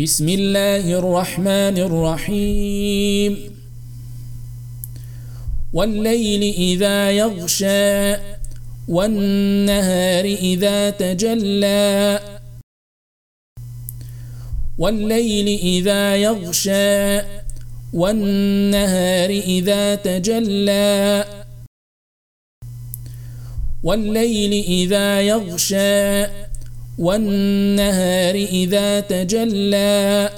بسم الله الرحمن الرحيم. والليل إذا يغشى والنهار إذا تجلى. والليل إذا يغشى والنهار إذا تجلى. والليل إذا يغشى والنهار إذا تجلى.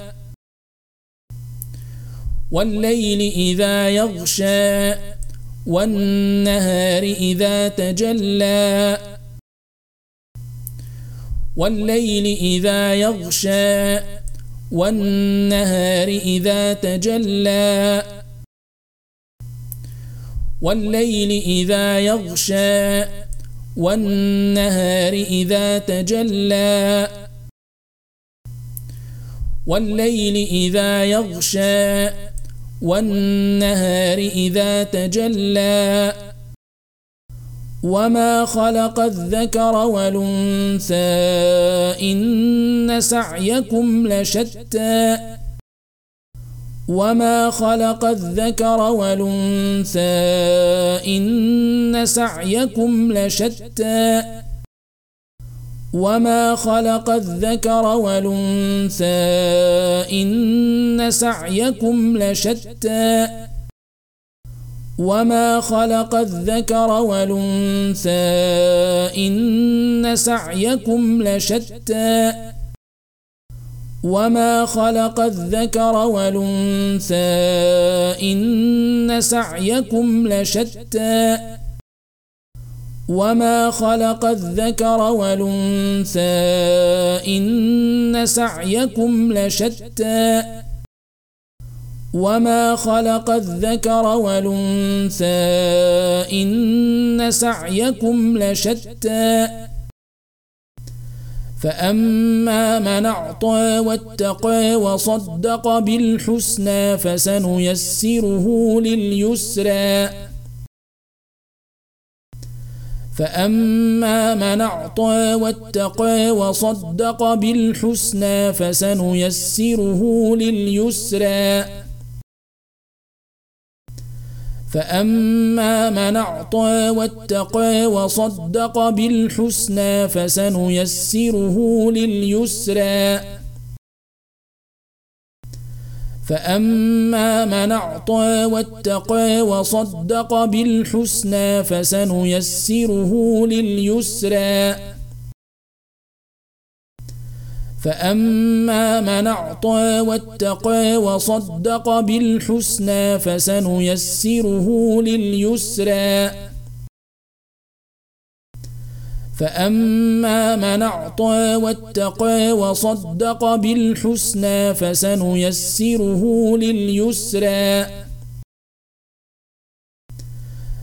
والليل إذا يغشى. والنهار إذا تجلى. والليل إذا يغشى. والنهار إذا تجلى. والليل إذا يغشى. والنهار إذا تجلى. والليل إذا يغشى. والنهار إذا تجلى. وما خلق الذكر والأنثى إن سعيكم لشتى. وما خلق الذكر والأنثى إن سعيكم لشتى. وما خلق الذكر والأنثى إن سعيكم لشتى. وما خلق الذكر والأنثى إن سعيكم لشتى. وما خلق الذكر والأنثى إن سعيكم لشتى وما خلق الذكر والأنثى إن سعيكم لشتى وما خلق الذكر والأنثى إن سعيكم لشتى فأما من أعطى واتقى وصدق بالحسنى فسنيسره لليسرى فأما من أعطى واتقى وصدق بالحسنى فسنيسره لليسرى فأما من أعطى واتقى وصدق بالحسنى فسنيسره لليسرى فأما من أعطى واتقى وصدق بالحسنى فسنيسره لليسرى فأما من أعطى واتقى وصدق بالحسنى فسنيسره لليسرى. فأما من أعطى واتقى وصدق بالحسنى فسنيسره لليسرى.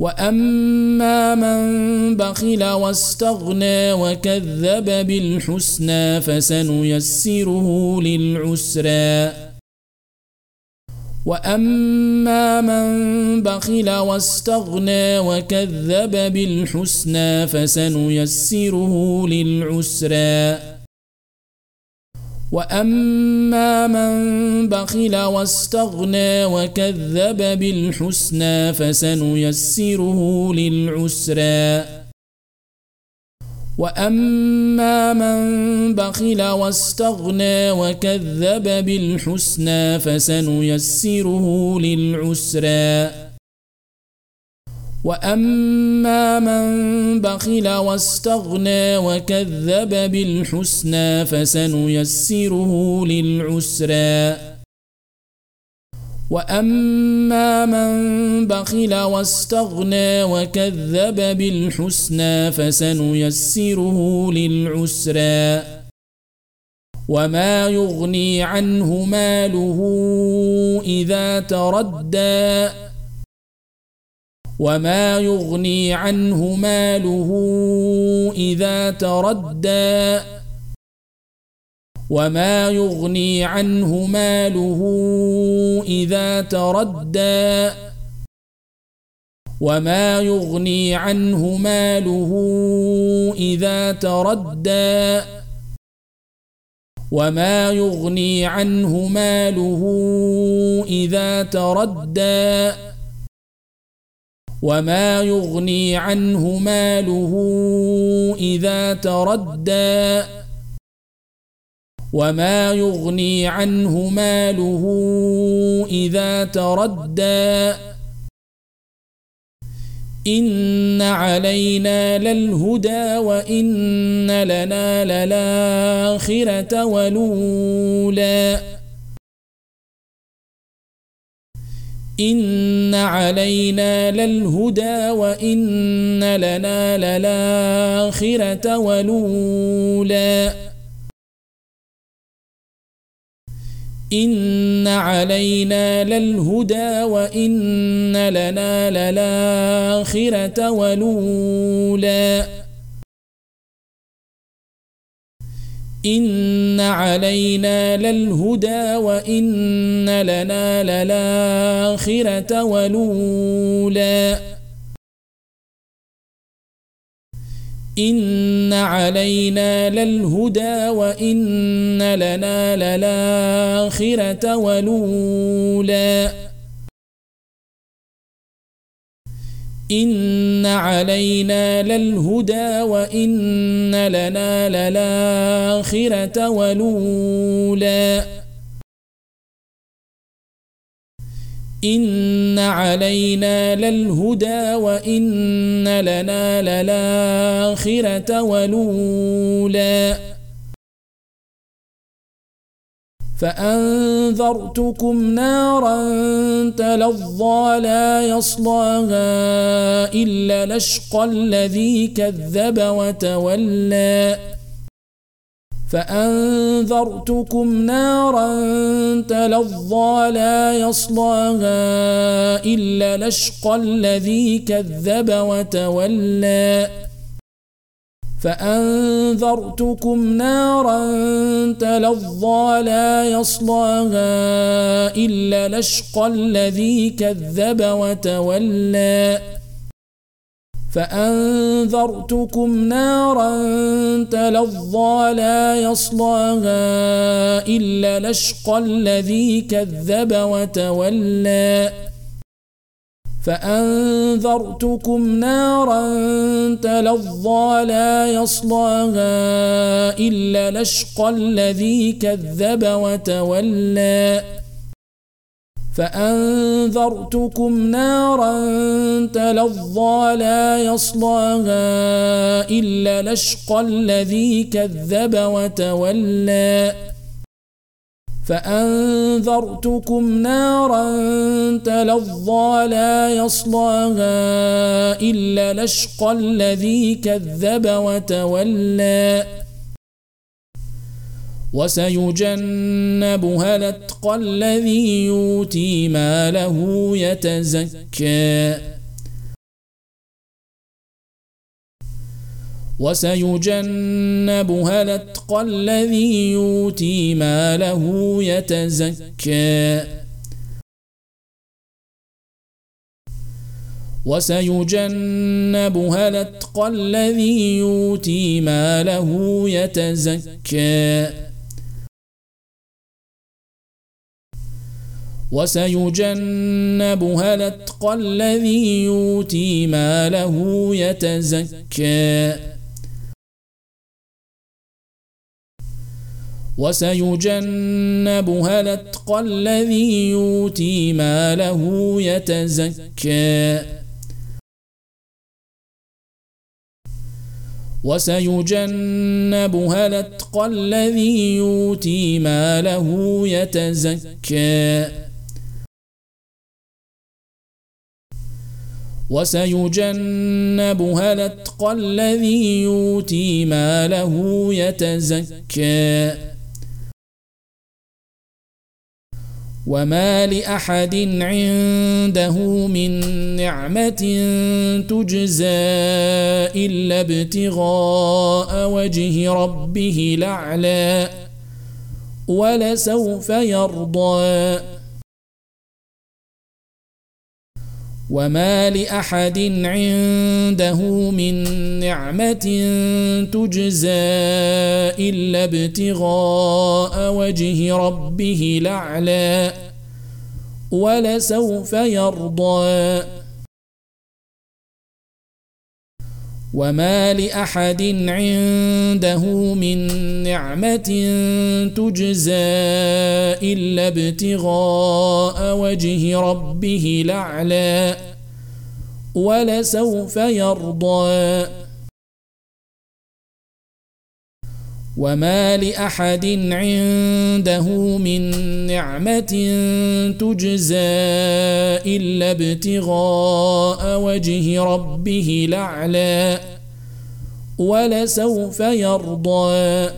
وأما من بخل واستغنى وكذب بالحسنى فسنيسره للعسرى. وأما من بخل واستغنى وكذب بالحسنى فسنيسره للعسرى. وأما من بخل واستغنى وكذب بالحسنى فسنيسره للعسرى. وأما من بخل واستغنى وكذب بالحسنى فسنيسره للعسرى. وأما من بخل واستغنى وكذب بالحسنى فسنيسره للعسرى. وأما من بخل واستغنى وكذب بالحسنى فسنيسره للعسرى. وما يغني عنه ماله إذا تردى وما يغني عنه ماله إذا تردى وما يغني عنه ماله إذا تردى وما يغني عنه ماله إذا تردى وما يغني عنه ماله إذا تردى وما يغني عنه ماله إذا تردى وما يغني عنه ماله إذا تردى إن علينا للهدى وإن لنا للآخرة ولولا إن علينا للهدى وإن لنا للآخرة ولولا إن علينا للهدى وإن لنا للآخرة ولولا إن علينا للهدى وإن لنا للآخرة ولولا إن علينا للهدى وإن لنا للآخرة ولولا إن علينا للهدى وإن لنا للآخرة ولولا إن علينا للهدى وإن لنا للآخرة ولولا فأنذرتكم نارا تلظى لا يصلاها إلا لشقى الذي كذب وتولى. فأنذرتكم نارا تلظى لا يصلاها إلا لشقى الذي كذب وتولى. فأنذرتكم نارا تلظى لا يصلاها إلا لشقى الذي كذب وتولى. فأنذرتكم نارا تلظى لا يصلاها إلا لشقى الذي كذب وتولى. فأنذرتكم نارا تلظى لا يصلاها إلا لشقى الذي كذب وتولى. فأنذرتكم نارا تلظى لا يصلاها إلا لشقى الذي كذب وتولى. فأنذرتكم نارا تلظى لا يصلاها إلا لشقى الذي كذب وتولى. وسيجنبها الأتقى الذي يؤتي ماله يتزكى. وسيجنبها الاتقى الذي يؤتي ماله يتزكى. وسيجنبها الاتقى الذي يؤتي ماله يتزكى. وسيجنبها الاتقى الذي يؤتي ماله يتزكى. وسيجنبها الاتقى الذي يؤتي ماله يتزكى. وسيجنبها الاتقى الذي يؤتي ماله يتزكى. وسيجنبها الاتقى الذي يؤتي ماله يتزكى. وما لأحد عنده من نعمة تجزى إلا ابتغاء وجه ربه الأعلى ولسوف يرضى وما لأحد عنده من نعمة تجزى إلا ابتغاء وجه ربه الأعلى ولسوف يرضى وما لأحد عنده من نعمة تجزى إلا ابتغاء وجه ربه الأعلى ولسوف يرضى وما لأحد عنده من نعمة تجزى إلا ابتغاء وجه ربه الأعلى ولسوف يرضى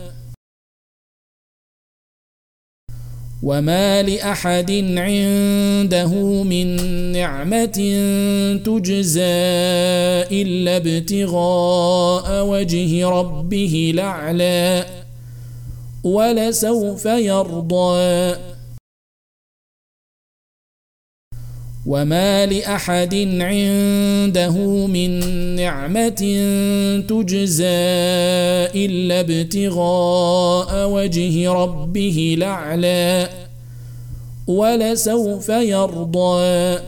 وما لأحد عنده من نعمة تجزى إلا ابتغاء وجه ربه الأعلى ولسوف يرضى وما لأحد عنده من نعمة تجزى إلا ابتغاء وجه ربه الأعلى ولسوف يرضى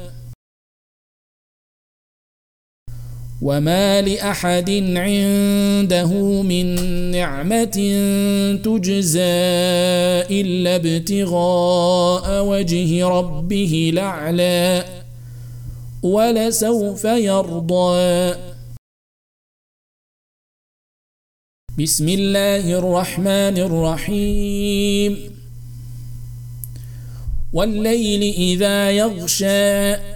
وما لأحد عنده من نعمة تجزى إلا ابتغاء وجه ربه الأعلى ولسوف يرضى. بسم الله الرحمن الرحيم. والليل إذا يغشى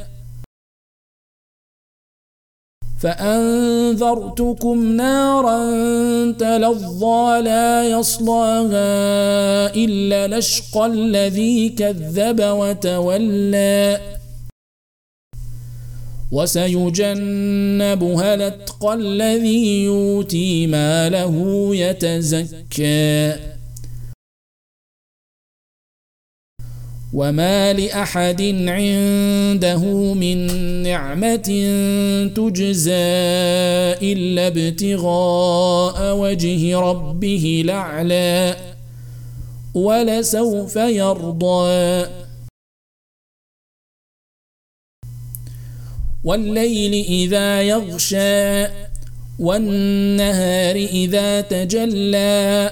فأنذرتكم نارا تلظى لا يصلاها إلا لشقى الذي كذب وتولى. وسيجنبها الأتقى الذي يؤتي ماله يتزكى. وما لأحد عنده من نعمة تجزى إلا ابتغاء وجه ربه الأعلى ولسوف يرضى والليل إذا يغشى والنهار إذا تجلى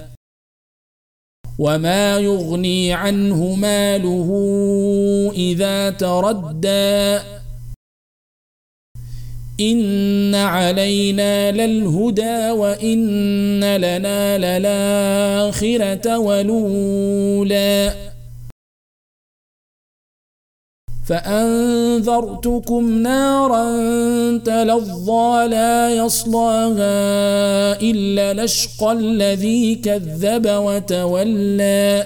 وما يغني عنه ماله اذا تردى ان علينا للهدى وان لنا للاخره ولولا فأنذرتكم نارا تلظى لا يصلاها إلا لشقى الذي كذب وتولى.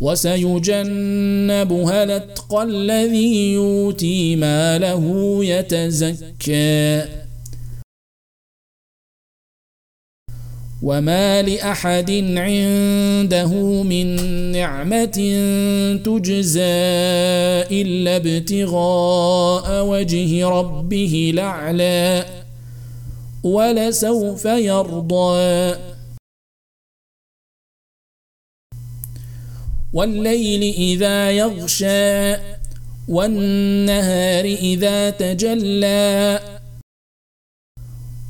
وسيجنبها الأتقى الذي يؤتي ماله يتزكى. وما لاحد عنده من نعمه تجزى الا ابتغاء وجه ربه الاعلى ولسوف يرضى والليل اذا يغشى والنهار اذا تجلى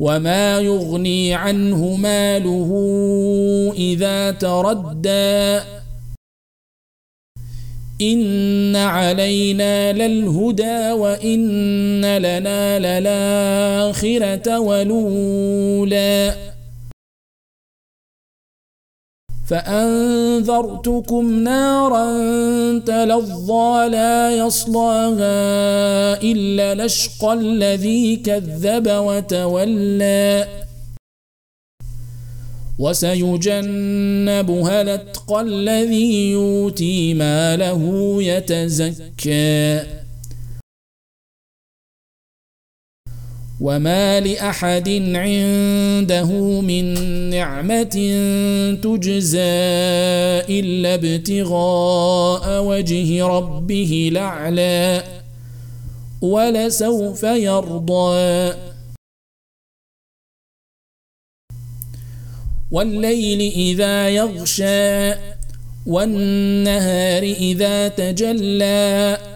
وما يغني عنه ماله اذا تردى. ان علينا للهدى وان لنا للاخره ولولا فأنذرتكم نارا تلظى لا يصلاها إلا لشقى الذي كذب وتولى. وسيجنبها الأتقى الذي يؤتي ماله يتزكى. وما لاحد عنده من نعمه تجزى الا ابتغاء وجه ربه الاعلى ولسوف يرضى والليل اذا يغشى والنهار اذا تجلى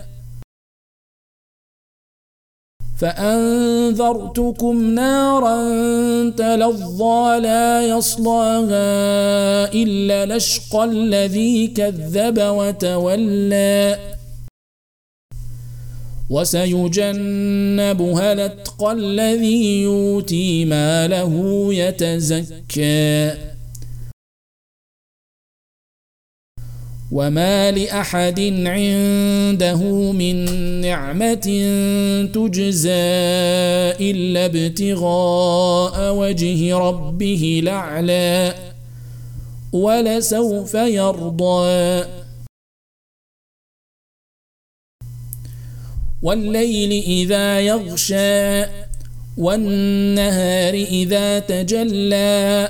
فأنذرتكم نارا تلظى لا يصلاها إلا لشقى الذي كذب وتولى. وسيجنبها الأتقى الذي يؤتي ماله يتزكى. وما لاحد عنده من نعمه تجزى الا ابتغاء وجه ربه الاعلى ولسوف يرضى والليل اذا يغشى والنهار اذا تجلى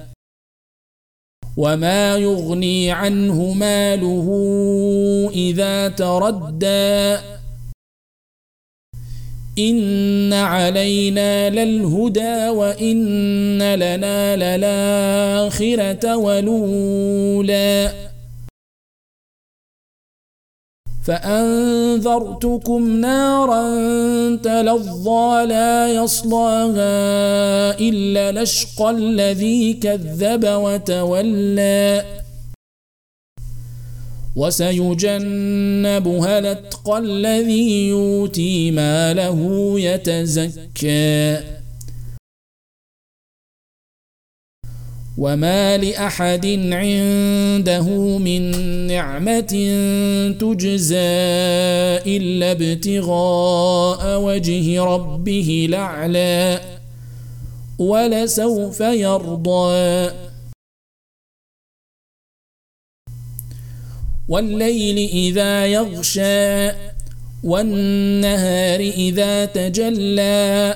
وما يغني عنه ماله اذا تردى. إن علينا للهدى وإن لنا للآخرة ولولا فأنذرتكم نارا تلظى لا يصلاها إلا لشقى الذي كذب وتولى. وسيجنبها الأتقى الذي يؤتي ماله يتزكى. وما لاحد عنده من نعمه تجزى الا ابتغاء وجه ربه الاعلى ولسوف يرضى والليل اذا يغشى والنهار اذا تجلى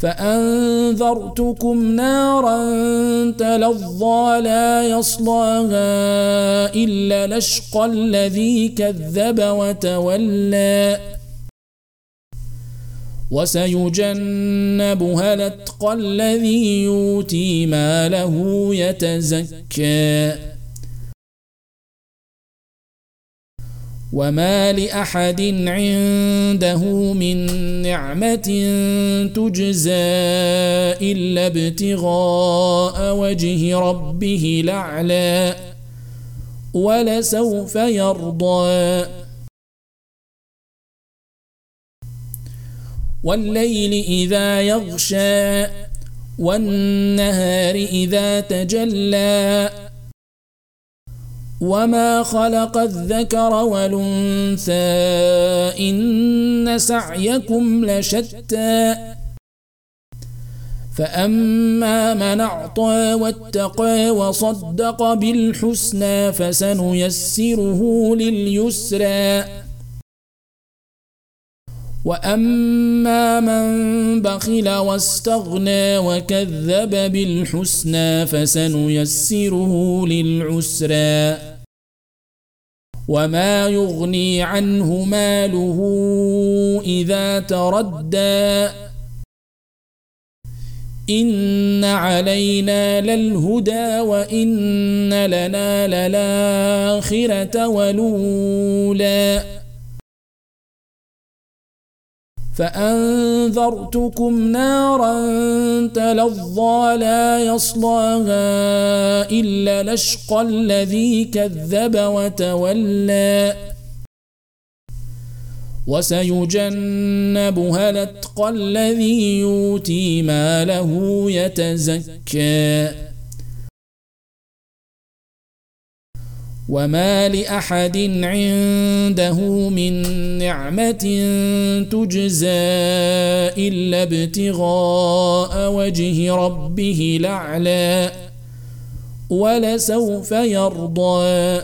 فأنذرتكم نارا تلظى لا يصلاها إلا لشقى الذي كذب وتولى. وسيجنبها الأتقى الذي يؤتي ماله يتزكى. وما لاحد عنده من نعمه تجزى الا ابتغاء وجه ربه الاعلى ولسوف يرضى والليل اذا يغشى والنهار اذا تجلى وما خلق الذكر والانثى ان سعيكم لشتى فاما من اعطى واتقى وصدق بالحسنى فسنيسره لليسرى واما من بخل واستغنى وكذب بالحسنى فسنيسره للعسرى وما يغني عنه ماله اذا تردى. ان علينا للهدى وان لنا للاخره ولولا فأنذرتكم نارا تلظى لا يصلاها إلا لشقى الذي كذب وتولى. وسيجنبها الأتقى الذي يؤتي ماله يتزكى. وما لاحد عنده من نعمه تجزى الا ابتغاء وجه ربه الاعلى ولسوف يرضى